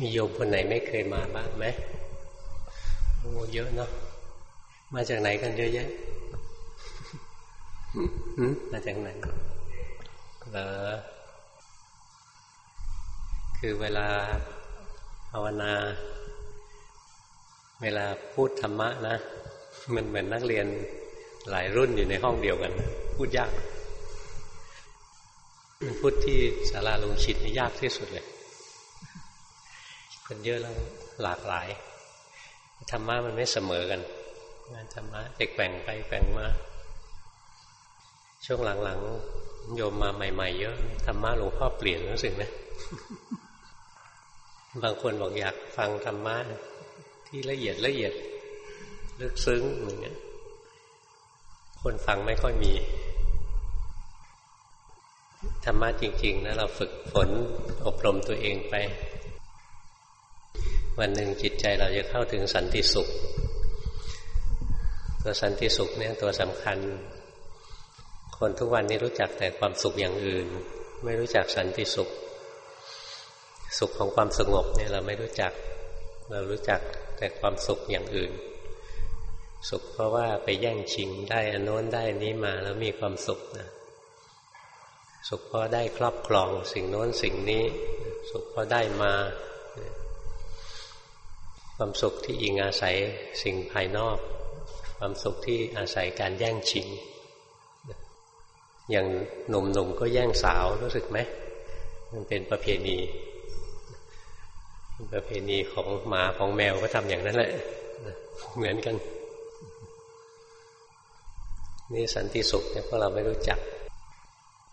มีโยมคนไหนไม่เคยมาบ้างไหมโอ้เยอะเนาะมาจากไหนกันเยอะแยะมาจากไหนเหรอคือเวลาภาวนา เวลาพูดธรรมะนะมันเหมือนนักเรียนหลายรุ่นอยู่ในห้องเดียวกัน พูดยาก พูดที่สาราลงชิดนี่ยากที่สุดเลย คนเยอะแล้วหลากหลายธรรมะมันไม่เสมอกันงานธรรมะแกว่งไปแกว่งมาช่วงหลังๆโยมมาใหม่ ๆ เยอะธรรมะหลวงพ่อเปลี่ยนรู้สึกไหมบางคนบอกอยากฟังธรรมะที่ละเอียดละเอียดลึกซึ้งเหมือนกันคนฟังไม่ค่อยมีธรรมะจริง ๆนะเราฝึกฝนอบรมตัวเองไป วันหนึ่งจิตใจเราจะเข้าถึงสันติสุข ตัวสันติสุขเนี่ยตัวสำคัญ คนทุกวันนี้รู้จักแต่ความสุขอย่างอื่น ไม่รู้จักสันติสุข สุขของความสงบเนี่ยเราไม่รู้จัก เรารู้จักแต่ความสุขอย่างอื่น สุขเพราะว่าไปแย่งชิงได้อันโน้นได้นี้มาแล้วมีความสุขนะสุขเพราะได้ครอบครองสิ่งโน้นสิ่งนี้ สุขเพราะได้มา ความสุขที่อิงอาศัยสิ่งภายนอก ความสุขที่อาศัยการแย่งชิง อย่างหนุ่มๆก็แย่งสาวรู้สึกไหมมันเป็นประเพณีประเพณีของหมาของแมวก็ทำอย่างนั้นแหละเหมือนกัน นี่สันติสุขเนี่ยพวกเราไม่รู้จัก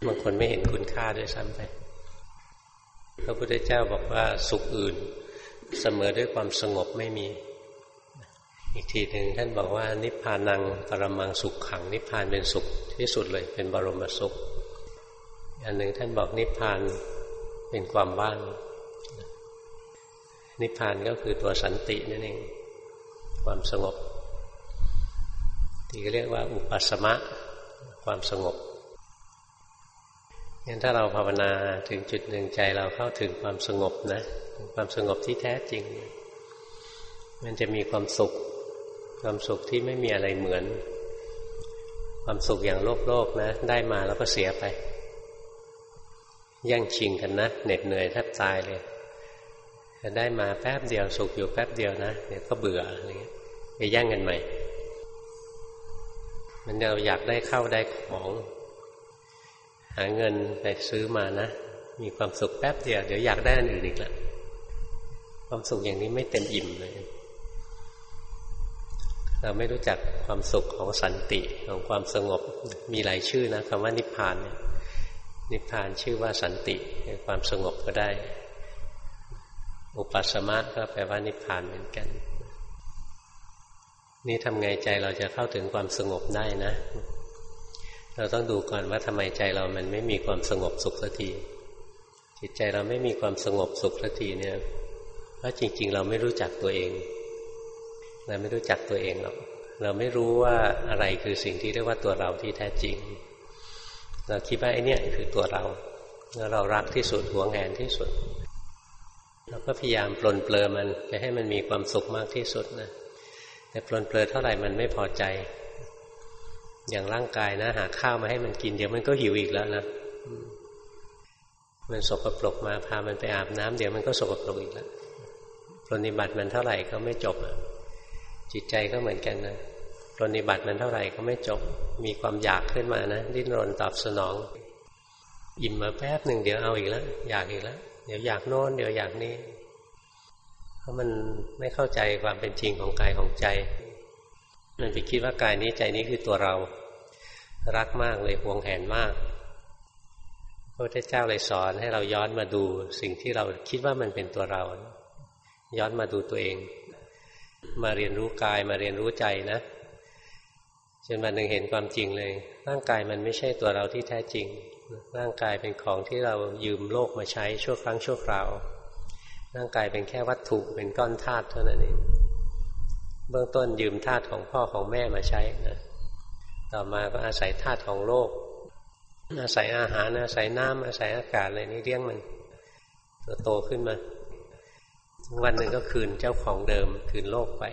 บางคนไม่เห็นคุณค่าด้วยซ้ำไปพระพุทธเจ้าบอกว่าสุขอื่น เสมอด้วยความสงบไม่มี อีกทีหนึ่งท่านบอกว่า นิพพานังปรมังสุขขัง นิพพานเป็นสุขที่สุดเลย เป็นบรมสุข อันหนึ่งท่านบอกนิพพานเป็นความว่าง นิพพานก็คือตัวสันตินั่นเอง ความสงบ ที่เรียกว่า อุปสมะความสงบ งั้นถ้าเราภาวนาถึงจุดหนึ่งใจเราเข้าถึงความสงบนะความสงบที่แท้จริง มันจะมีความสุข ความสุขที่ไม่มีอะไรเหมือน ความสุขอย่างโลกโลกนะ ได้มาแล้วก็เสียไปแย่งชิงกันนะเหน็ดเหนื่อยแทบตายเลยจะได้มาแป๊บเดียวสุขอยู่แป๊บเดียวนะเดี๋ยวก็เบื่ออะไรเงี้ยไปแย่งกันใหม่ มันเราอยากได้เข้าได้ของ หาเงินไปซื้อมานะ มีความสุขแป๊บเดียวเดี๋ยวอยากได้อันอื่นอีกละความสุขอย่างนี้ไม่เต็มอิ่มเลย เราไม่รู้จักความสุขของสันติของความสงบมีหลายชื่อนะคำว่านิพพานเนี่ยนิพพานชื่อว่าสันติความสงบก็ได้ อุปัสมะก็แปลว่านิพพานเหมือนกัน นี่ทำไงใจเราจะเข้าถึงความสงบได้นะ เราต้องดูก่อนว่าทำไมใจเรามันไม่มีความสงบสุขสักทีจิตใจเราไม่มีความสงบสุขสักทีเนี่ยเพราะจริง ๆ เราไม่รู้จักตัวเองเราไม่รู้จักตัวเองหรอกเราไม่รู้ว่าอะไรคือสิ่งที่เรียกว่าตัวเราที่แท้จริง เราคิดว่าไอ้นี่คือตัวเราแล้วเรารักที่สุดหวงแหนที่สุด เราก็พยายามปลนเปลือมันจะให้มันมีความสุขมากที่สุดนะแต่ปลนเปลือเท่าไหร่มันไม่พอใจ อย่างร่างกายนะ หาข้าวมาให้มันกินเดี๋ยวมันก็หิวอีกแล้วนะมันสกปรกมาพามันไปอาบน้ำเดี๋ยวมันก็สกปรกอีกแล้วปรนิบัติมันเท่าไหร่ก็ไม่จบจิตใจก็เหมือนกันนะปรนิบัติมันเท่าไหร่ก็ไม่จบ มีความอยากขึ้นมานะดิ้นรนตอบสนอง อิ่มมาแป๊บหนึ่งเดี๋ยวเอาอีกแล้วอยากอีกแล้วเดี๋ยวอยากโน้นเดี๋ยวอยากนี้เพราะมันไม่เข้าใจความเป็นจริงของกายของใจ มันไปคิดว่ากายนี้ใจนี้คือตัวเรา รักมากเลยหวงแหนมากพระพุทธเจ้าเลยสอนให้เราย้อนมาดูสิ่งที่เราคิดว่ามันเป็นตัวเรา ย้อนมาดูตัวเอง มาเรียนรู้กายมาเรียนรู้ใจนะจนวันหนึ่งเห็นความจริงเลย ร่างกายมันไม่ใช่ตัวเราที่แท้จริง ร่างกายเป็นของที่เรายืมโลกมาใช้ชั่วครั้งชั่วคราว ร่างกายเป็นแค่วัตถุเป็นก้อนธาตุเท่านั้นเอง เบื้องต้นยืมธาตุของพ่อของแม่มาใช้นะต่อมาก็อาศัยธาตุของโลก อาศัยอาหารอาศัยน้ำอาศัยอากาศอะไรนี้เลี้ยงมันโตขึ้นมา วันหนึ่งก็คืนเจ้าของเดิม คืนโลกไป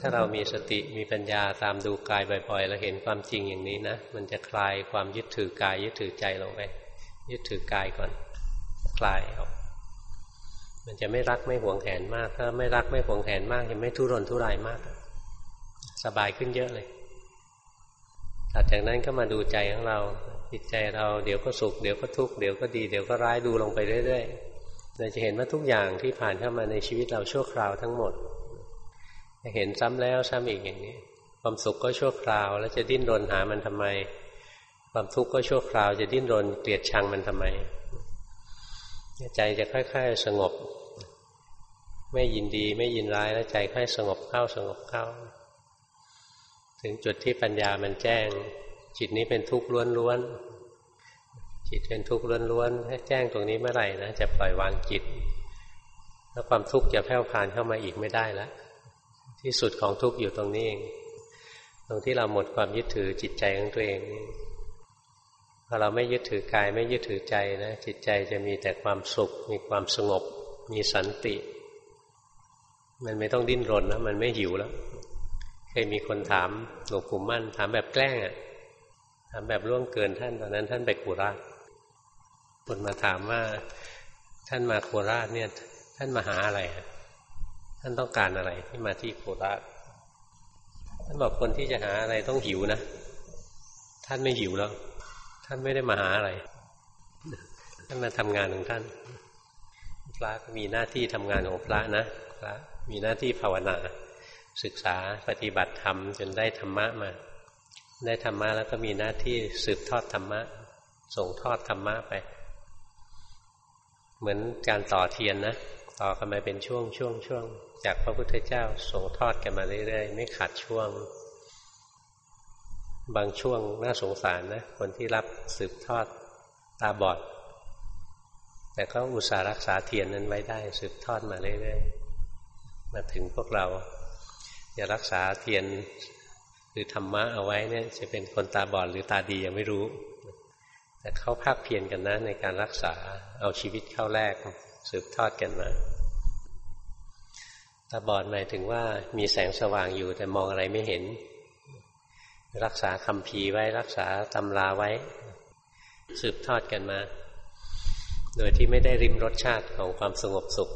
ถ้าเรามีสติมีปัญญาตามดูกายบ่อยๆแล้วเห็นความจริงอย่างนี้นะมันจะคลายความยึดถือกายยึดถือใจลงไปยึดถือกายก่อน คลายออก มันจะไม่รักไม่หวงแหนมาก ถ้าไม่รักไม่หวงแหนมากจะไม่ทุรนทุรายมาก สบายขึ้นเยอะเลยหลังจากนั้นก็มาดูใจของเราจิตใจเราเดี๋ยวก็สุขเดี๋ยวก็ทุกข์เดี๋ยวก็ดีเดี๋ยวก็ร้ายดูลงไปเรื่อยๆเราจะเห็นว่าทุกอย่างที่ผ่านเข้ามาในชีวิตเราชั่วคราวทั้งหมดจะเห็นซ้ำแล้วซ้ำอีกอย่างนี้ ความสุขก็ชั่วคราว แล้วจะดิ้นรนหามันทำไม ความทุกข์ก็ชั่วคราว จะดิ้นรนเกลียดชังมันทำไม ใจจะค่อย ๆ สงบ ไม่ยินดีไม่ยินร้ายแล้วใจค่อยสงบเข้าสงบเข้า ถึงจุดที่ปัญญามันแจ้ง จิตนี้เป็นทุกข์ล้วนๆจิตเป็นทุกข์ล้วนๆให้แจ้งตรงนี้เมื่อไหร่นะจะปล่อยวางจิต แล้วความทุกข์จะแผ่วพานเข้ามาอีกไม่ได้แล้วที่สุดของทุกข์อยู่ตรงนี้เอง ตรงที่เราหมดความยึดถือจิตใจของตัวเองนี่ อเราไม่ยึดถือกายไม่ยึดถือใจนะจิตใจจะมีแต่ความสุข มีความสงบ มีสันติ มันไม่ต้องดิ้นรนนะมันไม่หิวแล้วเคยมีคนถามหลวงปู่มั่น ถามแบบแกล้งอะ่ะถามแบบล่วงเกินท่านตอนนั้น ท่านไปโคราชคนมาถามว่า ท่านมาโคราชเนี่ย ท่านมาหาอะไรท่านต้องการอะไรที่มาที่โคราชท่านบอกคนที่จะหาอะไรต้องหิวนะท่านไม่หิวแล้ว ท่านไม่ได้มาหาอะไร ท่านมาทำงานของท่าน พระมีหน้าที่ทำงานของพระนะ พระมีหน้าที่ภาวนา ศึกษาปฏิบัติธรรมจนได้ธรรมะมา ได้ธรรมะแล้วก็มีหน้าที่สืบทอดธรรมะ ส่งทอดธรรมะไป เหมือนการต่อเทียนนะ ต่อกันมาเป็นช่วงช่วงช่วงจากพระพุทธเจ้าส่งทอดกันมาเรื่อยๆ ไม่ขาดช่วง บางช่วงน่าสงสารนะ คนที่รับสืบทอดตาบอด แต่ก็อุตส่าห์รักษาเทียนนั้นไว้ได้ สืบทอดมาเรื่อยๆ มาถึงพวกเราจะรักษาเทียนหรือธรรมะเอาไว้เนี่ยจะเป็นคนตาบอดหรือตาดียังไม่รู้ แต่เขาภาคเพียรกันนะในการรักษาเอาชีวิตเข้าแรก สืบทอดกันมาตาบอดหมายถึงว่ามีแสงสว่างอยู่แต่มองอะไรไม่เห็น รักษาคำพีไว้รักษาตำราไว้ สืบทอดกันมา โดยที่ไม่ได้ริมรสชาติของความสงบสุข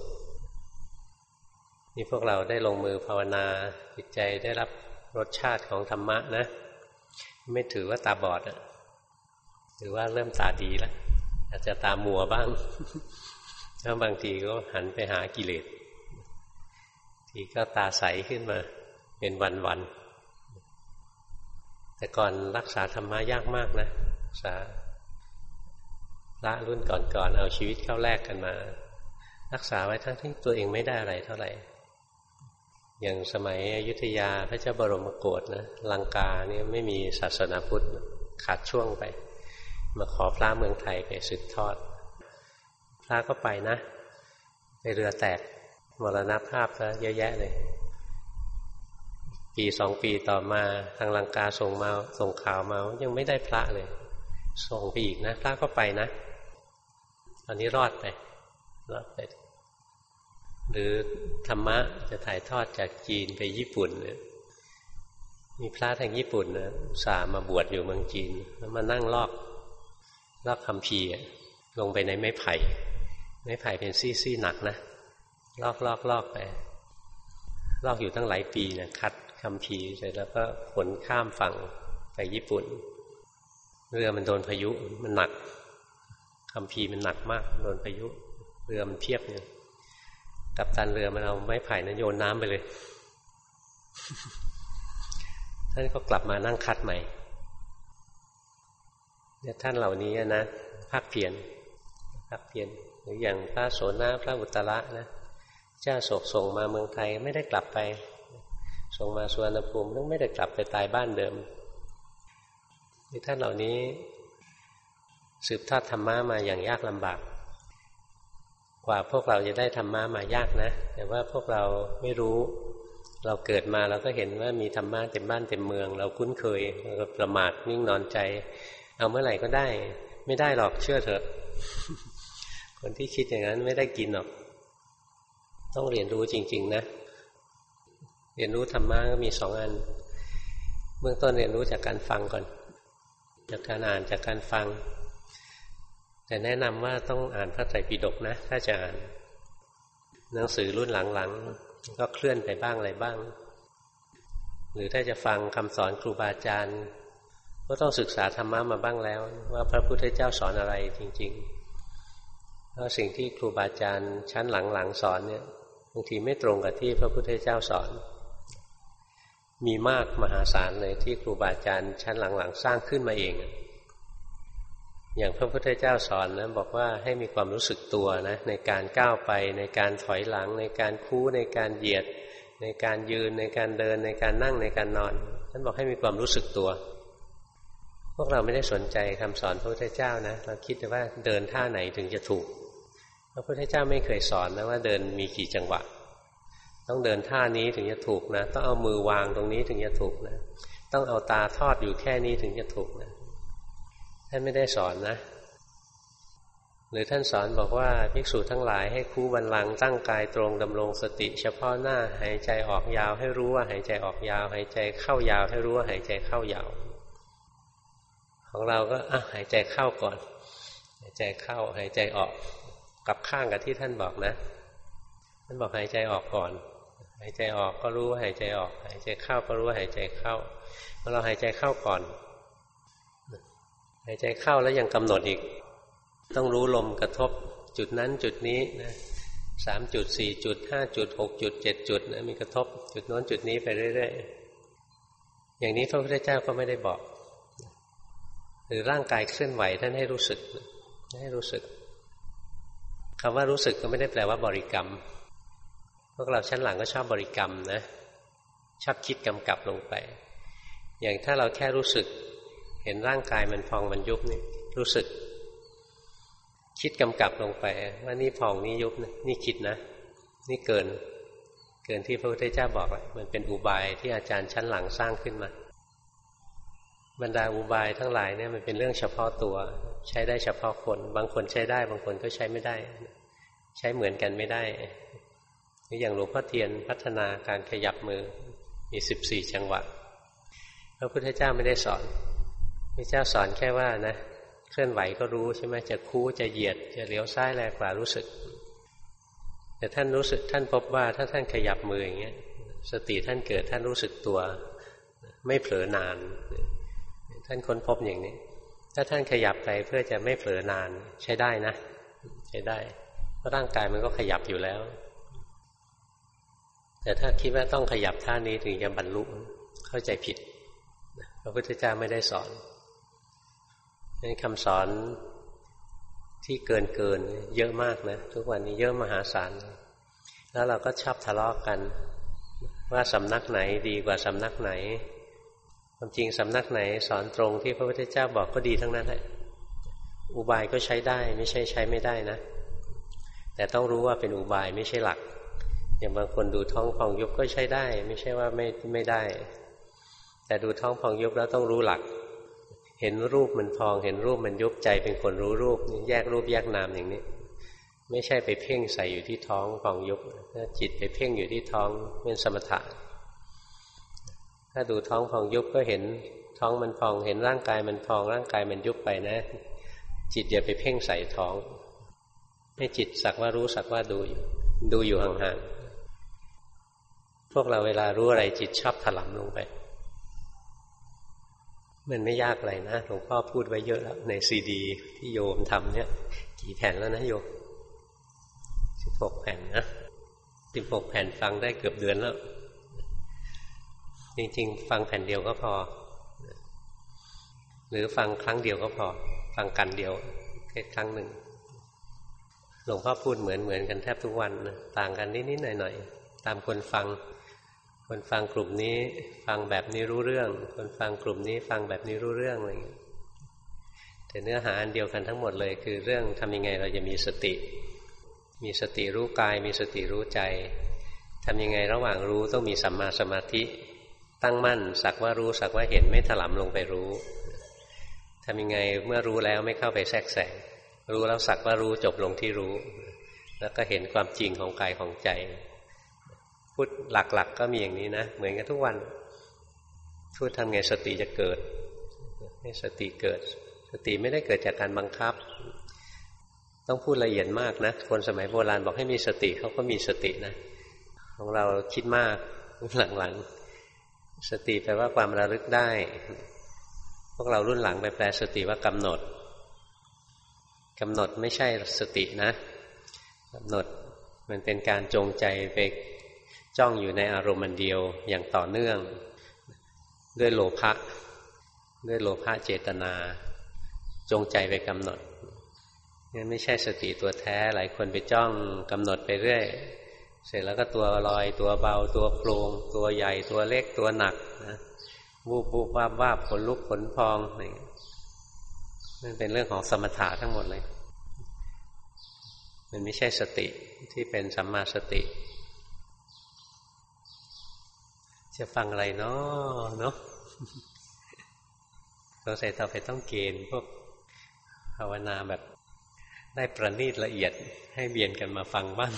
นี่พวกเราได้ลงมือภาวนาจิตใจได้รับรสชาติของธรรมะนะ ไม่ถือว่าตาบอดอะถือว่าเริ่มตาดีแล้วอาจจะตามัวบ้างแล้วบางทีก็หันไปหากิเลส ทีก็ตาใสขึ้นมา เป็นวันๆ แต่ก่อนรักษาธรรมะยากมากนะรักษาละรุ่นก่อนๆเอาชีวิตเข้าแลกกันมา รักษาไว้ทั้งที่ตัวเองไม่ได้อะไรเท่าไหร่ อย่างสมัยอยุธยาพระเจ้าบรมโกศนะลังกาเนี่ยไม่มีศาสนาพุทธขาดช่วงไป มาขอพระเมืองไทยไปสืบทอด พระก็ไปนะ ไปเรือแตกมรณภาพซะเยอะแยะเลย ปีสองปีต่อมาทางลังกาส่งมาส่งข่าวมายังไม่ได้พระเลย ส่งไปอีกนะพระก็ไปนะ ตอนนี้รอดไปรอดไปหรือธรรมะจะถ่ายทอดจากจีนไปญี่ปุ่นเนี่ยมีพระทางญี่ปุ่นนะสามาบวชอยู่เมืองจีน แล้วมานั่งลอกลอกคำพีลงไปในไม้ไผ่ ไม้ไผ่เป็นซี่ๆหนักนะลอกลอกลอกไปลอกอยู่ตั้งหลายปีเนะคัด คำพีเสร็จแล้วก็ขนข้ามฝั่งไปญี่ปุ่น เรือมันโดนพายุมันหนักคำพีมันหนักมาก โดนพายุ เรือมันเพียบเนี่ยกับตันเรือมันเอาไม้ไผ่นั้นโยนน้ำไปเลยท่านก็กลับมานั่งคัดใหม่เนี่ยท่านเหล่านี้นะภาคเพียนภาคเพียนหรืออย่างพระโสนาพระอุตระนะเจ้าโศกส่งมาเมืองไทยไม่ได้กลับไป ส่งมาสวนภูมิต้องไม่ได้กลับไปตายบ้านเดิมที่ท่านเหล่านี้ สืบทอดธรรมะมาอย่างยากลำบาก กว่าพวกเราจะได้ธรรมะมายากนะ แต่ว่าพวกเราไม่รู้ เราเกิดมาเราก็เห็นว่ามีธรรมะเต็มบ้านเต็มเมือง เราคุ้นเคยเราก็ประมาทนิ่งนอนใจ เอาเมื่อไหร่ก็ได้ ไม่ได้หรอกเชื่อเถอะ คนที่คิดอย่างนั้นไม่ได้กินหรอก ต้องเรียนรู้จริง ๆ นะ เรียนรู้ธรรมะก็มีสองอัน เบื้องต้นเรียนรู้จากการฟังก่อน จากการอ่านจากการฟัง แต่แนะนำว่าต้องอ่านพระไตรปิฎกนะ ถ้าจะอ่าน หนังสือรุ่นหลังๆ ก็เคลื่อนไปบ้างอะไรบ้าง หรือถ้าจะฟังคำสอนครูบาอาจารย์ ก็ต้องศึกษาธรรมะมาบ้างแล้ว ว่าพระพุทธเจ้าสอนอะไรจริงๆเพราะสิ่งที่ครูบาอาจารย์ชั้นหลังๆสอนเนี่ยบางทีไม่ตรงกับที่พระพุทธเจ้าสอน มีมากมหาศาลเลยที่ครูบาอาจารย์ชั้นหลังๆ สร้างขึ้นมาเอง อย่างพระพุทธเจ้าสอนนะบอกว่าให้มีความรู้สึกตัวนะในการก้าวไปในการถอยหลัง ในการคู่ในการเหยียด ในการยืนในการเดินในการนั่งในการนอนท่านบอกให้มีความรู้สึกตัว พวกเราไม่ได้สนใจคำสอนพระพุทธเจ้านะเราคิดแต่ว่าเดินท่าไหนถึงจะถูก พระพุทธเจ้าไม่เคยสอนนะว่าเดินมีกี่จังหวะ ต้องเดินท่านี้ถึงจะถูกนะ ต้องเอามือวางตรงนี้ถึงจะถูกนะ ต้องเอาตาทอดอยู่แค่นี้ถึงจะถูกนะท่านไม่ได้สอนนะ หรือท่านสอนบอกว่าภิกษุทั้งหลายให้คู่บันลังตั้งกายตรงดำรงสติ เฉพาะหน้าหายใจออกยาวให้รู้ว่าหายใจออกยาว หายใจเข้ายาว ให้รู้ว่าหายใจเข้ายาว ของเราก็อะหายใจเข้าก่อน หายใจเข้าหายใจออกกับข้างกับที่ท่านบอกนะท่านบอกหายใจออกก่อน หายใจออกก็รู้ว่าหายใจออก หายใจเข้าก็รู้ว่าหายใจเข้าพอเราหายใจเข้าก่อน หายใจเข้าแล้วยังกำหนดอีก ต้องรู้ลมกระทบจุดนั้นจุดนี้นะสามจุดสี่จุดห้าจุดหกจุดเจ็ดจุดนะมีกระทบ จุดโน้นจุดนี้ไปเรื่อยๆ อย่างนี้พระพุทธเจ้าก็ไม่ได้บอก หรือร่างกายเคลื่อนไหวท่านให้รู้สึก ให้รู้สึกคำว่ารู้สึกก็ไม่ได้แปลว่าบริกรรม พวกเราชั้นหลังก็ชอบบริกรรมนะ ชอบคิดกำกับลงไป อย่างถ้าเราแค่รู้สึก เห็นร่างกายมันพองมันยุบนี่รู้สึก คิดกำกับลงไป ว่านี่พองนี่ยุบนะนี่คิดนะ นี่เกิน เกินที่พระพุทธเจ้าบอกมันเป็นอุบายที่อาจารย์ชั้นหลังสร้างขึ้นมาบรรดาอุบายทั้งหลายเนี่ยมันเป็นเรื่องเฉพาะตัว ใช้ได้เฉพาะคน บางคนใช้ได้ บางคนก็ใช้ไม่ได้ ใช้เหมือนกันไม่ได้ นี่อย่างหลวงพ่อเทียนพัฒนาการขยับมือมีสิบสี่จังหวะพระพุทธเจ้าไม่ได้สอนพระเจ้าสอนแค่ว่านะ เคลื่อนไหวก็รู้ใช่ไหมจะคู่จะเหยียด จะเลี้ยวซ้ายแรงกว่ารู้สึก แต่ท่านรู้สึกท่านพบว่าถ้าท่านขยับมืออย่างเงี้ยสติท่านเกิดท่านรู้สึกตัว ไม่เผลอนาน ท่านค้นพบอย่างนี้ ถ้าท่านขยับไปเพื่อจะไม่เผลอนานใช้ได้นะ ใช้ได้เพราะร่างกายมันก็ขยับอยู่แล้ว แต่ถ้าคิดว่าต้องขยับท่านี้ถึงจะบรรลุเข้าใจผิดพระพุทธเจ้าไม่ได้สอนนี่คำสอนที่เกินเกินเยอะมากนะทุกวันนี้เยอะมหาศาลแล้วเราก็ชอบทะเลาะกกัน ว่าสำนักไหนดีกว่าสำนักไหนความจริงสำนักไหนสอนตรงที่พระพุทธเจ้าบอกก็ดีทั้งนั้นแหละอุบายก็ใช้ได้ไม่ใช่ใช้ไม่ได้นะ แต่ต้องรู้ว่าเป็นอุบายไม่ใช่หลัก อย่างบางคนดูท้องพองยุบก็ใช้ได้ ไม่ใช่ว่าไม่ไม่ได้ แต่ดูท้องพองยุบแล้วต้องรู้หลัก เห็นรูปมันพอง เห็นรูปมันยุบใจเป็นคนรู้รูป แยกรูปแยกนามอย่างนี้ ไม่ใช่ไปเพ่งใส่อยู่ที่ท้องพองยุบจิตไปเพ่งอยู่ที่ท้องเป็นสมถะถ้าดูท้องพองยุบก็เห็นท้องมันพอง เห็นร่างกายมันพอง ร่างกายมันยุบไปนะ จิตอย่าไปเพ่งใส่ท้องให้จิตสักว่ารู้สักว่าดูอยู่ดูอยู่ห่างๆ พวกเราเวลารู้อะไรจิตชอบถลำลงไปมันไม่ยากอะไรนะหลวงพ่อพูดไว้เยอะแล้ว ในซีดี ที่โยมทำเนี่ย กี่แผ่นแล้วนะโยมสิบหกแผ่นนะสิบหกแผ่นฟังได้เกือบเดือนแล้ว จริงๆ ฟังแผ่นเดียวก็พอ หรือฟังครั้งเดียวก็พอ ฟังกันเดียวแค่ครั้งหนึ่ง หลวงพ่อพูดเหมือนเหมือนกันแทบทุกวันนะต่างกันนิดๆหน่อยๆตามคนฟัง คนฟังกลุ่มนี้ ฟังแบบนี้รู้เรื่อง คนฟังกลุ่มนี้ ฟังแบบนี้รู้เรื่องอะไรอย่างนี้แต่เนื้อหาอันเดียวกันทั้งหมดเลย คือเรื่องทำยังไงเราจะมีสติ มีสติรู้กาย มีสติรู้ใจทำยังไงระหว่างรู้ต้องมีสัมมาสมาธิ ตั้งมั่น สักว่ารู้สักว่าเห็นไม่ถลำลงไปรู้ทำยังไงเมื่อรู้แล้วไม่เข้าไปแทรกแซงรู้แล้วสักว่ารู้จบลงที่รู้ แล้วก็เห็นความจริงของกายของใจ พูดหลักๆกก็มีอย่างนี้นะ เหมือนกันทุกวันพูดทำไงสติจะเกิด ให้สติเกิด สติไม่ได้เกิดจากการบังคับ ต้องพูดละเอียดมากนะ คนสมัยโบราณบอกให้มีสติเขาก็มีสตินะ ของเราคิดมากหลังๆ สติแปลว่าความระลึกได้ พวกเรารุ่นหลังไปแปลสติว่ากำหนดกำหนดไม่ใช่สตินะกำหนดมันเป็นการจงใจไป จ้องอยู่ในอารมณ์เดียวอย่างต่อเนื่อง ด้วยโลภะด้วยโลภะเจตนา จงใจไปกำหนดนั่ไม่ใช่สติตัวแท้หลายคนไปจ้องกำหนดไปเรื่อย เสร็จแล้วก็ตัวลอยตัวเบาตัวโปร่งตัวใหญ่ตัวเล็กตัวหนักนะวูบวูบวาบวาบขนลุกขนพองอะไรนั่นเป็นเรื่องของสมถะทั้งหมดเลย มันไม่ใช่สติที่เป็นสัมมาสติ จะฟังอะไรเนาะเนาะสงสัยต่อไปต้องเกณฑ์พวกภาวนาแบบได้ประณีตละเอียดให้เบียนกันมาฟังบ้าง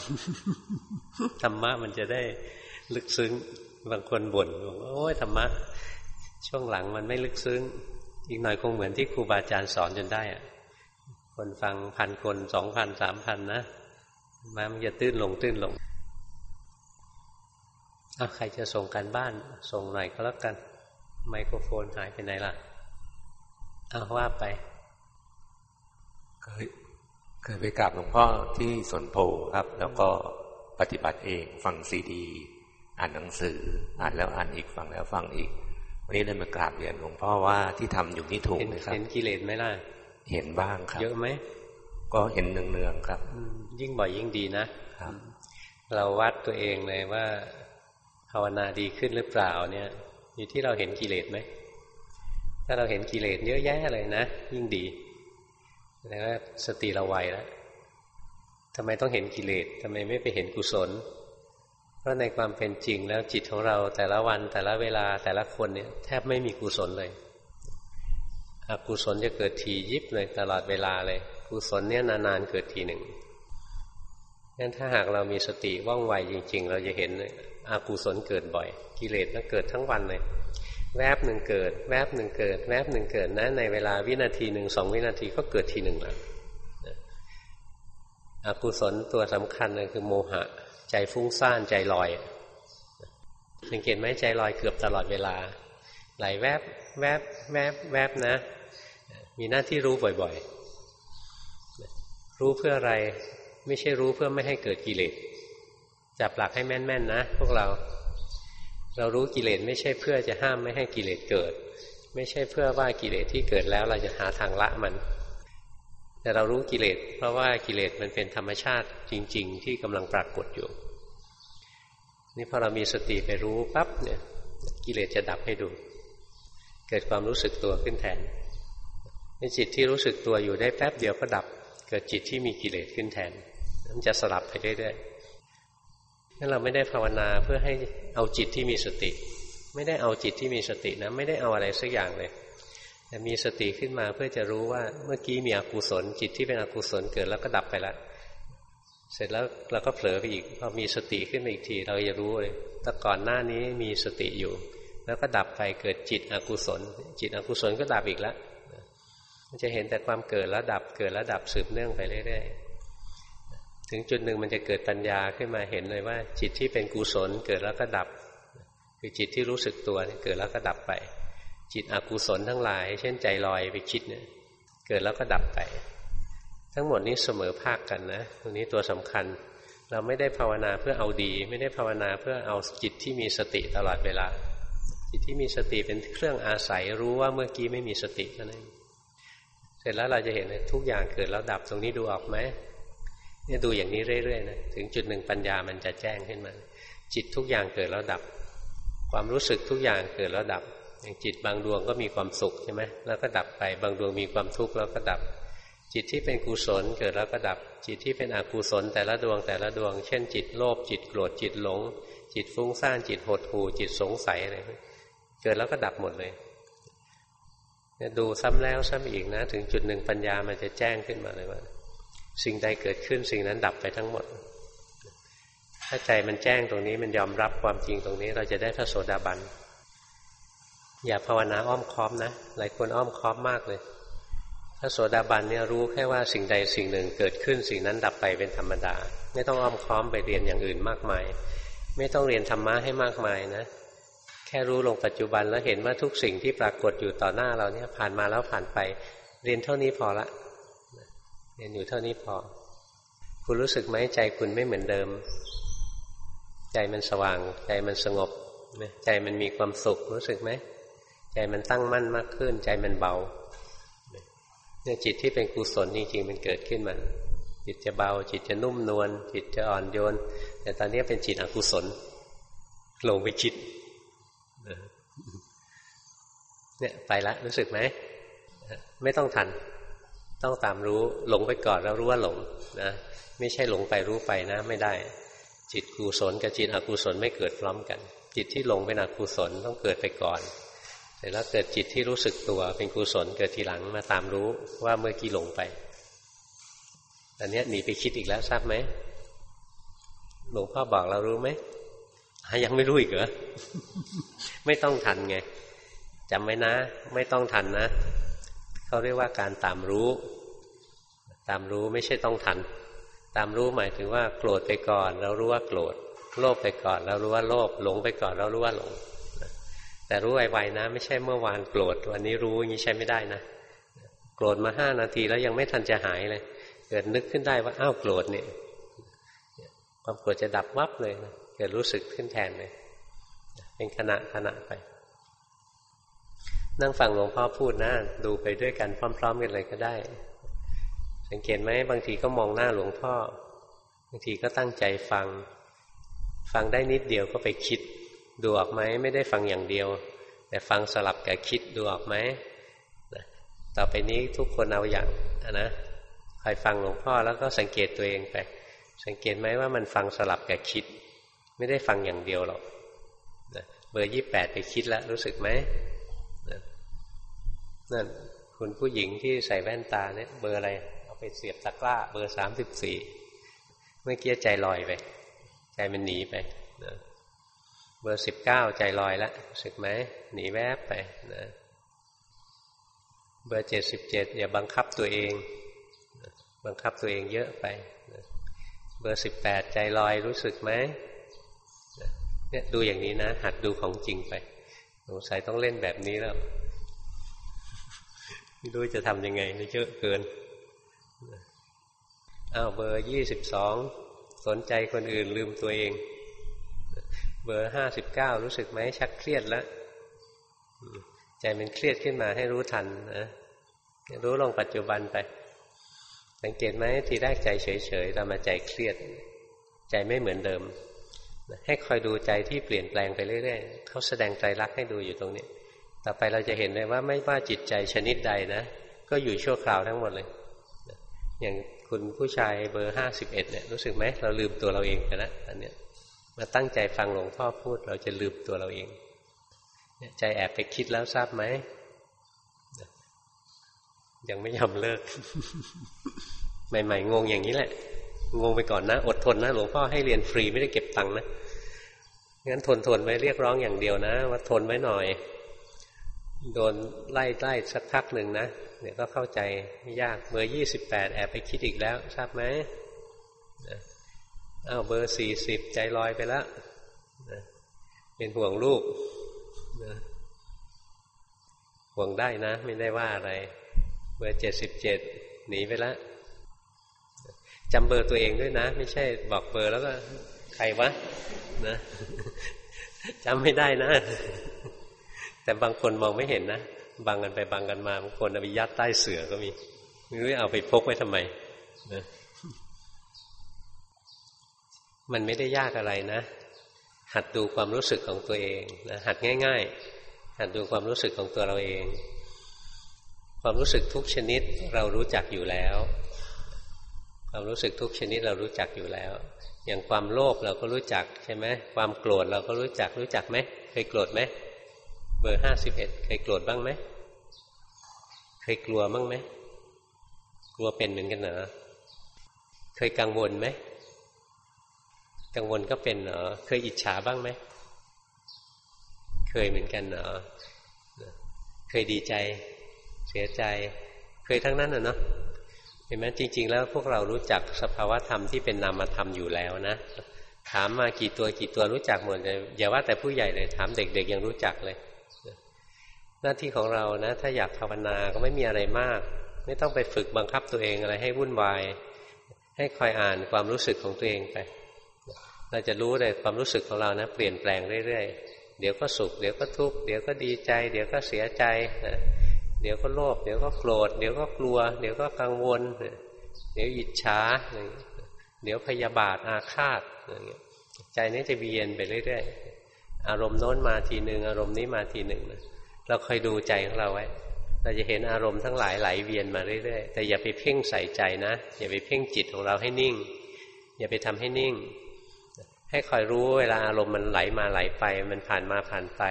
ธรรมะมันจะได้ลึกซึ้ง บางคนบ่นบอกโอ้ยธรรมะ ช่วงหลังมันไม่ลึกซึ้ง อีกหน่อยคงเหมือนที่ครูบาอาจารย์สอนจนได้อะคนฟังพันคนสองพันสามพันนะมันจะตื้นลงตื้นลง อาใครจะส่งการบ้านส่งหน่อยก็แล้วกัน ไมโครโฟนหายไปไหนล่ะเอาว่าไป เคยเคยไปกราบหลวงพ่อที่สวนโพครับ แล้วก็ปฏิบัติเองฟังซีดี อ่านหนังสือ อ่านแล้วอ่านอีกฟังแล้วฟังอีก วันนี้เลยมากราบเรียนหลวงพ่อว่าที่ทำอยู่นี่ถูกไหมครับเห็นกิเลสไหมล่ะเห็นบ้างครับ เยอะไหมก็เห็นเนืองๆครับยิ่งบ่อยยิ่งดีนะครับ เราวัดตัวเองเลยว่า ภาวนาดีขึ้นหรือเปล่าเนี่ย อยู่ที่เราเห็นกิเลสไหมถ้าเราเห็นกิเลสเยอะแยะเลยนะ ยิ่งดีแสดงว่าสติเราไวแล้วทำไมต้องเห็นกิเลสทำไมไม่ไปเห็นกุศล เพราะในความเป็นจริงแล้วจิตของเราแต่ละวันแต่ละเวลาแต่ละคนเนี่ยแทบไม่มีกุศลเลยอกุศลจะเกิดทียิบเลยตลอดเวลาเลย กุศลเนี่ยนานๆเกิดทีหนึ่ง งั้นถ้าหากเรามีสติว่องไวจริง ๆ เราจะเห็นอากุศลเกิดบ่อย กิเลสก็เกิดทั้งวันเลยแวบหนึ่งเกิด แวบหนึ่งเกิด แวบหนึ่งเกิดนะ ในเวลาวินาทีหนึ่งสองวินาทีก็เกิดทีหนึ่งแล้วอกุศลตัวสำคัญเลยคือโมหะ ใจฟุ้งซ่านใจลอย สังเกตไหมใจลอยเกือบตลอดเวลา ไหลแวบแวบแวบแวบนะ มีหน้าที่รู้บ่อย ๆ รู้เพื่ออะไร ไม่ใช่รู้เพื่อไม่ให้เกิดกิเลสจับหลักให้แม่นๆนะพวกเรา เรารู้กิเลสไม่ใช่เพื่อจะห้ามไม่ให้กิเลสเกิด ไม่ใช่เพื่อว่ากิเลสที่เกิดแล้วเราจะหาทางละมัน แต่เรารู้กิเลสเพราะว่ากิเลสมันเป็นธรรมชาติจริง ๆ ที่กำลังปรากฏอยู่ นี่พอเรามีสติไปรู้ปั๊บเนี่ย กิเลสจะดับให้ดู เกิดความรู้สึกตัวขึ้นแทนในจิตที่รู้สึกตัวอยู่ได้แป๊บเดียวก็ดับ เกิดจิตที่มีกิเลสขึ้นแทน มันจะสลับไปเรื่อยๆนั่นเราไม่ได้ภาวนาเพื่อให้เอาจิตที่มีสติ ไม่ได้เอาจิตที่มีสตินะไม่ได้เอาอะไรสักอย่างเลยแต่มีสติขึ้นมาเพื่อจะรู้ว่าเมื่อกี้มีอกุศลจิตที่เป็นอกุศลเกิดแล้วก็ดับไปแล้วเสร็จแล้วเราก็เผลอไปอีกพอมีสติขึ้นมาอีกที เราจะรู้เลยแต่ก่อนหน้านี้มีสติอยู่ แล้วก็ดับไปเกิดจิตอกุศล จิตอกุศลก็ดับอีกแล้วมันจะเห็นแต่ความเกิดแล้วดับเกิดแล้วดับสืบเนื่องไปเรื่อยๆ ถึงจุดหนึ่งมันจะเกิดปัญญาขึ้นมาเห็นเลยว่า จิตที่เป็นกุศลเกิดแล้วก็ดับ คือจิตที่รู้สึกตัวเกิดแล้วก็ดับไป จิตอกุศลทั้งหลาย เช่นใจลอยไปคิดเนี่ย เกิดแล้วก็ดับไป ทั้งหมดนี้เสมอภาคกันนะตรงนี้ตัวสำคัญ เราไม่ได้ภาวนาเพื่อเอาดี ไม่ได้ภาวนาเพื่อเอาจิตที่มีสติตลอดเวลา จิตที่มีสติเป็นเครื่องอาศัยรู้ว่าเมื่อกี้ไม่มีสตินั่นเองเสร็จแล้วเราจะเห็นเลยทุกอย่างเกิดแล้วดับตรงนี้ดูออกไหม เนี่ยดูอย่างนี้เรื่อยๆนะถึงจุดหนึ่งปัญญามันจะแจ้งขึ้นมาจิตทุกอย่างเกิดแล้วดับ ความรู้สึกทุกอย่างเกิดแล้วดับ อย่างจิตบางดวงก็มีความสุขใช่ไหมแล้วก็ดับไป บางดวงมีความทุกข์แล้วก็ดับ จิตที่เป็นกุศลเกิดแล้วก็ดับ จิตที่เป็นอกุศลแต่ละดวงแต่ละดวง เช่น จิตโลภจิตโกรธจิตหลง จิตฟุ้งซ่านจิตหดหู่จิตสงสัยอะไรเกิดแล้วก็ดับหมดเลยดูซ้ำแล้วซ้ำอีกนะ ถึงจุดหนึ่งปัญญามันจะแจ้งขึ้นมาเลยว่า สิ่งใดเกิดขึ้นสิ่งนั้นดับไปทั้งหมด ถ้าใจมันแจ้งตรงนี้มันยอมรับความจริงตรงนี้ เราจะได้พระโสดาบัน อย่าภาวนาอ้อมค้อมนะ หลายคนอ้อมค้อมมากเลย พระโสดาบันเนี่ยรู้แค่ว่าสิ่งใดสิ่งหนึ่งเกิดขึ้นสิ่งนั้นดับไปเป็นธรรมดา ไม่ต้องอ้อมค้อมไปเรียนอย่างอื่นมากมาย ไม่ต้องเรียนธรรมะให้มากมายนะ แค่รู้ลงปัจจุบันแล้วเห็นว่าทุกสิ่งที่ปรากฏอยู่ต่อหน้าเราเนี่ยผ่านมาแล้วผ่านไป เรียนเท่านี้พอละ เรียนอยู่เท่านี้พอ คุณรู้สึกไหมใจคุณไม่เหมือนเดิม ใจมันสว่าง ใจมันสงบ ใจมันมีความสุขรู้สึกไหม ใจมันตั้งมั่นมากขึ้น ใจมันเบาเนี่ยจิตที่เป็นกุศลจริงๆมันเกิดขึ้นมา จิตจะเบา จิตจะนุ่มนวลจิตจะอ่อนโยน แต่ตอนนี้เป็นจิตอกุศลลงไปคิดเนี่ยไปละรู้สึกไหมไม่ต้องทัน ต้องตามรู้หลงไปก่อนแล้วรู้ว่าหลงนะไม่ใช่หลงไปรู้ไปนะ ไม่ได้ จิตกุศลกับจิตอกุศลไม่เกิดพร้อมกัน จิตที่หลงเป็นอกุศลต้องเกิดไปก่อนเสร็จแล้วเกิดจิตที่รู้สึกตัวเป็นกุศลเกิดทีหลังมาตามรู้ว่าเมื่อกี้หลงไปอันนี้หนีไปคิดอีกแล้วทราบไหมหลวงพ่อบอกเรารู้ไหมยังไม่รู้อีกเหรอไม่ต้องทันไงจำไว้นะ ไม่ต้องทันนะ เขาเรียกว่าการตามรู้ ตามรู้ไม่ใช่ต้องทัน ตามรู้หมายถึงว่าโกรธไปก่อนแล้วรู้ว่าโกรธโลภไปก่อนแล้วรู้ว่าโลภหลงไปก่อนแล้วรู้ว่าหลง แต่รู้ไวๆนะ ไม่ใช่เมื่อวานโกรธวันนี้รู้อย่างนี้ใช้ไม่ได้นะโกรธมาห้านาทีแล้วยังไม่ทันจะหายเลย เกิดนึกขึ้นได้ว่าอ้าวโกรธเนี่ยความโกรธจะดับวับเลยนะเกิดรู้สึกขึ้นแทนเลย เป็นขณะขณะไป นั่งฟังหลวงพ่อพูดนะดูไปด้วยกันพร้อม ๆ กันเลยก็ได้ สังเกตไหมบางทีก็มองหน้าหลวงพ่อบางทีก็ตั้งใจฟัง ฟังได้นิดเดียวก็ไปคิด ดูออกไหมไม่ได้ฟังอย่างเดียว แต่ฟังสลับกับคิดดูออกไหมต่อไปนี้ทุกคนเอาอย่างนะคอยฟังหลวงพ่อแล้วก็สังเกตตัวเองไป สังเกตไหมว่ามันฟังสลับกับคิด ไม่ได้ฟังอย่างเดียวหรอกเบอร์ยี่แปดไปคิดแล้วรู้สึกไหม นั่นคุณผู้หญิงที่ใส่แว่นตาเนี่ยเบอร์อะไร เอาไปเสียบตะกร้า เบอร์สามสิบสี่เมื่อกี้ใจลอยไป ใจมันหนีไปนะเบอร์สิบเก้าใจลอยแล้วรู้สึกไหมหนีแวบไปนะเบอร์เจ็ดสิบเจ็ดอย่าบังคับตัวเอง บังคับตัวเองเยอะไปเบอร์สิบแปดใจลอยรู้สึกไหมเนี่ยดูอย่างนี้นะ หัดดูของจริงไปสงสัยต้องเล่นแบบนี้แล้ว ไม่รู้จะทำยังไงไม่เยอะเกินอ้าวเบอร์ยี่สิบสองสนใจคนอื่นลืมตัวเอง เบอร์ห้าสิบเก้ารู้สึกไหมชักเครียดแล้วใจมันเครียดขึ้นมาให้รู้ทันนะรู้ลงปัจจุบันไป สังเกตไหมทีแรกใจเฉยๆเรามาใจเครียด ใจไม่เหมือนเดิม ให้คอยดูใจที่เปลี่ยนแปลงไปเรื่อยๆเขาแสดงใจรักให้ดูอยู่ตรงนี้ ต่อไปเราจะเห็นเลยว่าไม่ว่าจิตใจชนิดใดนะ ก็อยู่ชั่วคราวทั้งหมดเลย อย่างคุณผู้ชายเบอร์ห้าสิบเอ็ดเนี่ยรู้สึกไหมเราลืมตัวเราเองไปแล้วอันเนี้ยมาตั้งใจฟังหลวงพ่อพูด เราจะลืมตัวเราเองใจแอบไปคิดแล้วทราบไหมยังไม่ยอมเลิก ใหม่ๆงงอย่างนี้แหละ งงไปก่อนนะ อดทนนะหลวงพ่อให้เรียนฟรีไม่ได้เก็บตังค์นะงั้นทนทนไว้เรียกร้องอย่างเดียวนะ ว่าทนไว้หน่อย โดนไล่ไล่สักพักหนึ่งนะเดี๋ยวก็เข้าใจไม่ยากเบอร์ยี่สิบแปดแอบไปคิดอีกแล้ว ทราบไหมอ้าวเบอร์สี่สิบใจลอยไปแล้วเป็นห่วงลูกห่วงได้นะ ไม่ได้ว่าอะไรเบอร์เจ็ดสิบเจ็ดหนีไปแล้วจำเบอร์ตัวเองด้วยนะ ไม่ใช่บอกเบอร์แล้วก็ใครวะนะจำไม่ได้นะ แต่บางคนมองไม่เห็นนะบังกันไปบังกันมาบางคนเอาไปยัดใต้เสือก็มีไม่รู้เอาไปพกไว้ทำไมนะมันไม่ได้ยากอะไรนะ หัดดูความรู้สึกของตัวเองนะหัดง่าย ๆ หัดดูความรู้สึกของตัวเราเอง ความรู้สึกทุกชนิดเรารู้จักอยู่แล้ว ความรู้สึกทุกชนิดเรารู้จักอยู่แล้ว อย่างความโลภเราก็รู้จักใช่ไหมความโกรธเราก็รู้จักรู้จักไหมเคยโกรธไหม เบอร์ห้าสิบเอ็ดเคยโกรธบ้างไหมเคยกลัวบ้างไหมกลัวเป็นเหมือนกันเหรอเคยกังวลไหมกังวลก็เป็นเหรอเคยอิจฉาบ้างไหมเคยเหมือนกันเหรอเคยดีใจ เสียใจ เคยทั้งนั้นอะเนาะเห็นไหมจริง ๆ แล้วพวกเรารู้จักสภาวะธรรมที่เป็นนามธรรมอยู่แล้วนะถามมากี่ตัวกี่ตัวรู้จักหมดเลยอย่าว่าแต่ผู้ใหญ่เลยถามเด็ก ๆ ยังรู้จักเลย หน้าที่ของเรานะ ถ้าอยากภาวนาก็ไม่มีอะไรมาก ไม่ต้องไปฝึกบังคับตัวเองอะไรให้วุ่นวาย ให้คอยอ่านความรู้สึกของตัวเองไป เราจะรู้เลยความรู้สึกของเรานะ เปลี่ยนแปลงเรื่อยๆ เดี๋ยวก็สุข เดี๋ยวก็ทุกข์ เดี๋ยวก็ดีใจ เดี๋ยวก็เสียใจนะเดี๋ยวก็โลภ เดี๋ยวก็โกรธ เดี๋ยวก็กลัว เดี๋ยวก็กังวล เดี๋ยวอิจฉา เดี๋ยวพยาบาทอาฆาต ใจนี้จะเวียนไปเรื่อยๆ อารมณ์โน้นมาทีหนึ่งอารมณ์นี้มาทีหนึ่งเราคอยดูใจของเราไว้ เราจะเห็นอารมณ์ทั้งหลายไหลเวียนมาเรื่อยๆ แต่อย่าไปเพ่งใส่ใจนะ อย่าไปเพ่งจิตของเราให้นิ่ง อย่าไปทำให้นิ่ง ให้คอยรู้เวลาอารมณ์มันไหลมาไหลไป มันผ่านมาผ่านไป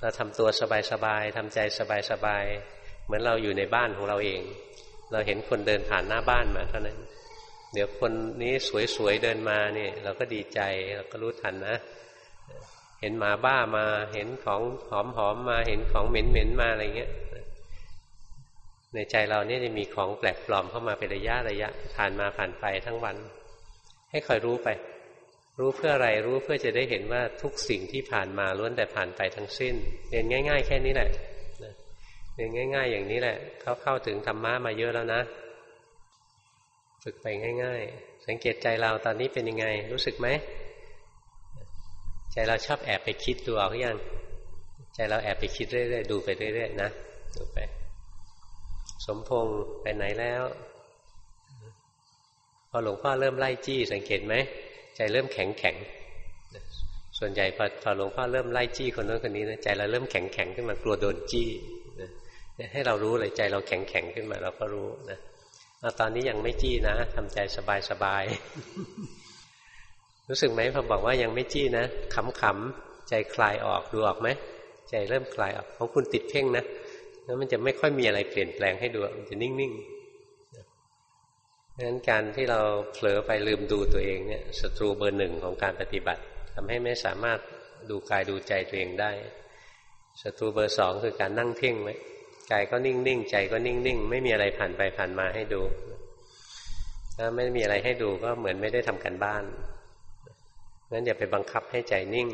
เราทำตัวสบายๆทำใจสบายๆ เหมือนเราอยู่ในบ้านของเราเอง เราเห็นคนเดินผ่านหน้าบ้านมาเท่านั้น เดี๋ยวคนนี้สวยๆเดินมาเนี่ยเราก็ดีใจเราก็รู้ทันนะ เห็นหมาบ้ามา เห็นของหอมๆมา เห็นของเหม็นๆมาอะไรเงี้ย ในใจเราเนี่ยจะมีของแปลกปลอมเข้ามาเป็นระยะระยะ ผ่านมาผ่านไปทั้งวัน ให้คอยรู้ไป รู้เพื่ออะไร รู้เพื่อจะได้เห็นว่าทุกสิ่งที่ผ่านมาล้วนแต่ผ่านไปทั้งสิ้น เรียนง่าย ๆ แค่นี้แหละเรียนง่าย ๆ อย่างนี้แหละ เขาเข้าถึงธรรมะมาเยอะแล้วนะ ฝึกไปง่าย ๆ สังเกตใจเราตอนนี้เป็นยังไง รู้สึกไหม ใจเราชอบแอบไปคิดดูเอาหรือยังใจเราแอบไปคิดเรื่อยๆดูไปเรื่อยๆนะดูไป สมพงษ์ไปไหนแล้ว พอหลวงพ่อเริ่มไล่จี้สังเกตไหมใจเริ่มแข็งแข็งส่วนใหญ่พอพอหลวงพ่อเริ่มไล่จี้คนนั้นคนนี้นะใจเราเริ่มแข็งแข็งขึ้นมากลัวโดนจี้ให้เรารู้เลยใจเราแข็งแข็งขึ้นมา เราก็รู้นะตอนนี้ยังไม่จี้นะทำใจสบายๆ รู้สึกไหมพอบอกว่ายังไม่จี้นะขำๆใจคลายออกดูออกไหมใจเริ่มคลายออกของคุณติดเพ่งนะแล้วมันจะไม่ค่อยมีอะไรเปลี่ยนแปลงให้ดูมันจะนิ่งๆดังนั้นการที่เราเผลอไปลืมดูตัวเองเนี่ยศัตรูเบอร์หนึ่งของการปฏิบัติทำให้ไม่สามารถดูกายดูใจตัวเองได้ศัตรูเบอร์สองคือการนั่งเพ่งไว้กายก็นิ่งๆใจก็นิ่งๆไม่มีอะไรผ่านไปผ่านมาให้ดูถ้าไม่มีอะไรให้ดูก็เหมือนไม่ได้ทำกันบ้าน งั้นอย่าไปบังคับให้ใจนิ่ง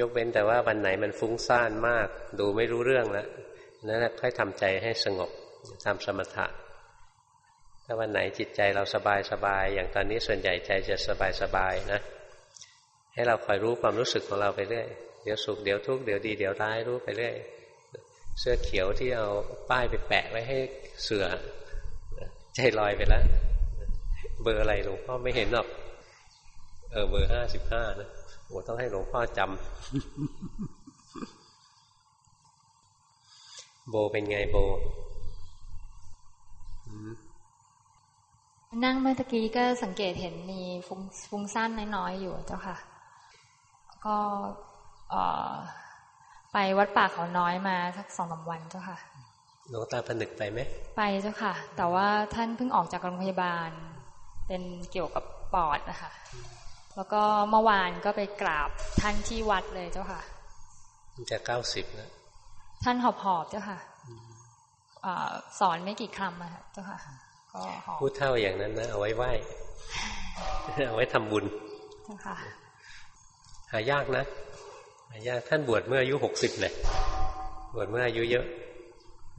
ยกเว้นแต่ว่าวันไหนมันฟุ้งซ่านมาก ดูไม่รู้เรื่องแล้วนั่นค่อยทำใจให้สงบทำสมถะ ถ้าวันไหนจิตใจเราสบายสบาย อย่างตอนนี้ส่วนใหญ่ใจจะสบายสบายนะ ให้เราคอยรู้ความรู้สึกของเราไปเรื่อย เดี๋ยวสุขเดี๋ยวทุกข์เดี๋ยวดีเดี๋ยวร้ายรู้ไปเรื่อย เสื้อเขียวที่เอาป้ายไปแปะไว้ให้เสือ ใจลอยไปแล้ว เบอร์อะไรหลวงพ่อไม่เห็นหรอก ออเบอร์ห้าสิบห้านะโอ้ต้องให้หลวงพ่อจำโบเป็นไงโบ นั่งเมื่อกี้ก็สังเกตเห็นมีฟุ้งฟุ้งสั้นน้อยๆอยู่เจ้าค่ะ ก็เออไปวัดป่าเขาน้อยมาสักสองสาวันเจ้าค่ะหลวงตาผนึกไปไหม ไปเจ้าค่ะ แต่ว่าท่านเพิ่งออกจากโรงพยาบาล เป็นเกี่ยวกับปอดนะคะ แล้วก็เมื่อวานก็ไปกราบท่านที่วัดเลยเจ้าค่ะจะเก้าสิบแล้วท่านหอบหอบเจ้าค่ะสอนไม่กี่คำอะเจ้าค่ะก็หอบพูดเท่าอย่างนั้นนะเอาไว้ไหว้เอาไว้ทำบุญเจ้าค่ะหายากนะยากท่านบวชเมื่ออายุหกสิบเลยบวชเมื่ออายุเยอะ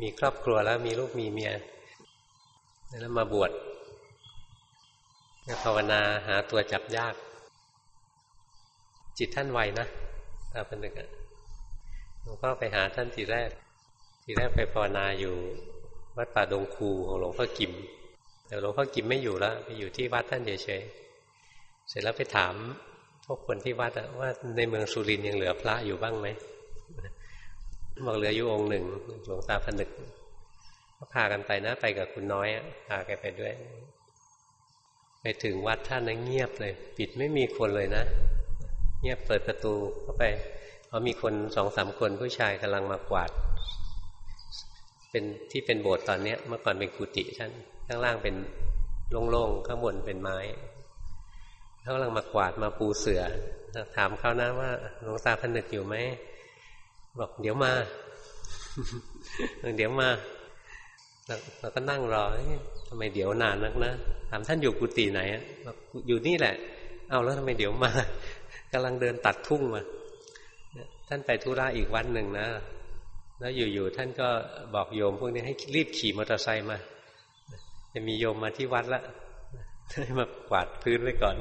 มีครอบครัวแล้วมีลูกมีเมียแล้วมาบวชภาวนาหาตัวจับยาก จิตท่านไวนะตาเป็นหนึ่งหลวงพ่อไปหาท่านทีแรก ทีแรกไปภาวนาอยู่วัดป่าดงคูของหลวงพ่อกิม แต่หลวงพ่อกิมไม่อยู่แล้วไปอยู่ที่วัดท่านเฉยๆเสร็จแล้วไปถามพวกคนที่วัดว่าในเมืองสุรินยังเหลือพระอยู่บ้างไหมบอกเหลืออยู่องค์หนึ่งหลวงตาผนึกก็พากันไปนะไปกับคุณน้อยพาแกไปด้วย ไปถึงวัดท่านนั้นเงียบเลย ปิดไม่มีคนเลยนะ เงียบเปิดประตูเข้าไปพอมีคนสองสามคนผู้ชายกำลังมากวาด เป็นที่เป็นโบสถ์ตอนเนี้ย เมื่อก่อนเป็นกุฏิท่านข้างล่างเป็นโล่งๆข้างบนเป็นไม้เขากำลังมากวาดมาปูเสือถามเขานะว่าหลวงตาผนึกอยู่ไหมบอกเดี๋ยวมาเดี๋ยวมาเราก็นั่งรอทำไมเดี๋ยวนานนักนะถามท่านอยู่กุฏิไหนบอกอยู่นี่แหละ เอาแล้วทำไมเดี๋ยวมา กำลังเดินตัดทุ่งมาท่านไปธุระอีกวันหนึ่งนะ แล้วอยู่ๆท่านก็บอกโยมพวกนี้ให้รีบขี่มอเตอร์ไซค์มา จะมีโยมมาที่วัดละให้มากวาดพื้นไว้ก่อน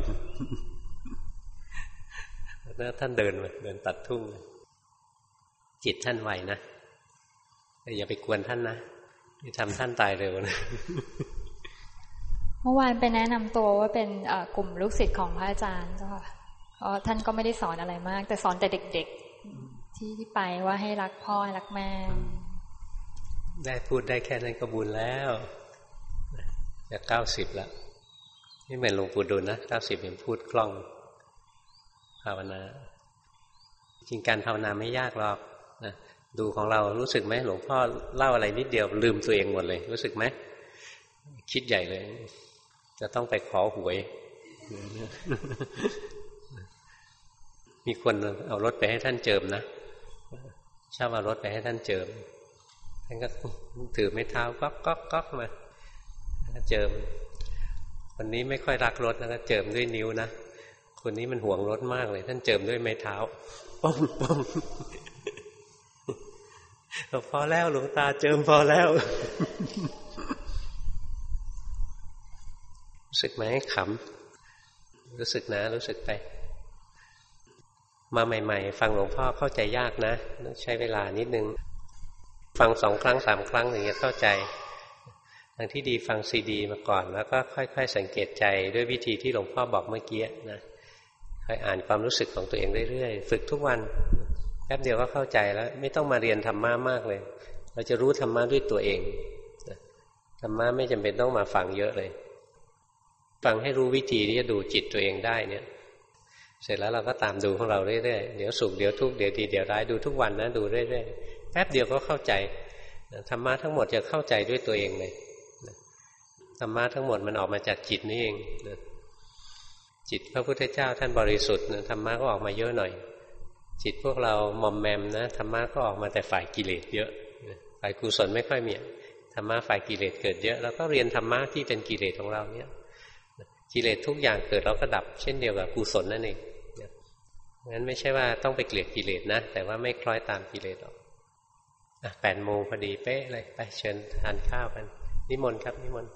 แล้วท่านเดินมาเดินตัดทุ่ง จิตท่านไหวนะแต่อย่าไปกวนท่านนะที่ทำท่านตายเร็วนะเมื่อวานไปแนะนำตัวว่าเป็นกลุ่มลูกศิษย์ของพระอาจารย์เจ้าค่ะ ท่านก็ไม่ได้สอนอะไรมาก แต่สอนแต่เด็กๆ ที่ที่ไปว่าให้รักพ่อรักแม่ ได้พูดได้แค่นั้นก็บุญแล้วจะเก้าสิบแล้วนี่เหมือนหลวงปู่ดูลนะเก้าสิบเป็นพูดคล่อง ภาวนา จริงการภาวนาไม่ยากหรอกนะดูของเรารู้สึกไหมหลวงพ่อเล่าอะไรนิดเดียวลืมตัวเองหมดเลย รู้สึกไหมคิดใหญ่เลย จะต้องไปขอหวย มีคนเอารถไปให้ท่านเจิมนะชอบเอารถไปให้ท่านเจิม ท่านก็ถือไม้เท้าก๊อกก๊อกก๊อกมาเจิมคนนี้ไม่ค่อยรักรถแล้วก็เจิมด้วยนิ้วนะคนนี้มันห่วงรถมากเลย ท่านเจิมด้วยไม้เท้าป้องป้องพอแล้วหลวงตาเจิมพอแล้วรู้สึกไหมขำรู้สึกนะ รู้สึกไป มาใหม่ ๆ ฟังหลวงพ่อเข้าใจยากนะต้องใช้เวลานิดนึง ฟังสองครั้งสามครั้งอย่างเงี้ยเข้าใจทางที่ดีฟังซีดี มาก่อน แล้วก็ค่อย ๆ สังเกตใจด้วยวิธีที่หลวงพ่อบอกเมื่อกี้นะค่อยอ่านความรู้สึกของตัวเองเรื่อยๆฝึกทุกวันแป๊บเดียวก็เข้าใจแล้ว ไม่ต้องมาเรียนธรรมะมากเลย เราจะรู้ธรรมะด้วยตัวเองธรรมะไม่จำเป็นต้องมาฟังเยอะเลย ฟังให้รู้วิธีที่จะดูจิตตัวเองได้เนี่ย เสร็จแล้วเราก็ตามดูของเราเรื่อยๆ เดี๋ยวสุขเดี๋ยวทุกข์เดี๋ยวดีเดี๋ยวร้ายดูทุกวันนะดูเรื่อยๆ แป๊บเดียวก็เข้าใจธรรมะทั้งหมดจะเข้าใจด้วยตัวเองเลยธรรมะทั้งหมดมันออกมาจากจิตนี่เองจิตพระพุทธเจ้าท่านบริสุทธิ์ธรรมะก็ออกมาเยอะหน่อย จิตพวกเรามอมแมมนะธรรมะก็ออกมาแต่ฝ่ายกิเลสเยอะฝ่ายกุศลไม่ค่อยมีธรรมะฝ่ายกิเลสเกิดเยอะเราก็เรียนธรรมะที่เป็นกิเลสของเราเนี่ย กิเลสทุกอย่างเกิดแล้วก็ดับ เช่นเดียวกับกุศลนั่นเองงั้นไม่ใช่ว่าต้องไปเกลียดกิเลสนะ แต่ว่าไม่คล้อยตามกิเลสหรอกแปดโมงพอดีเป๊ะเลย ไปเชิญทานข้าวกัน นิมนต์ครับ นิมนต์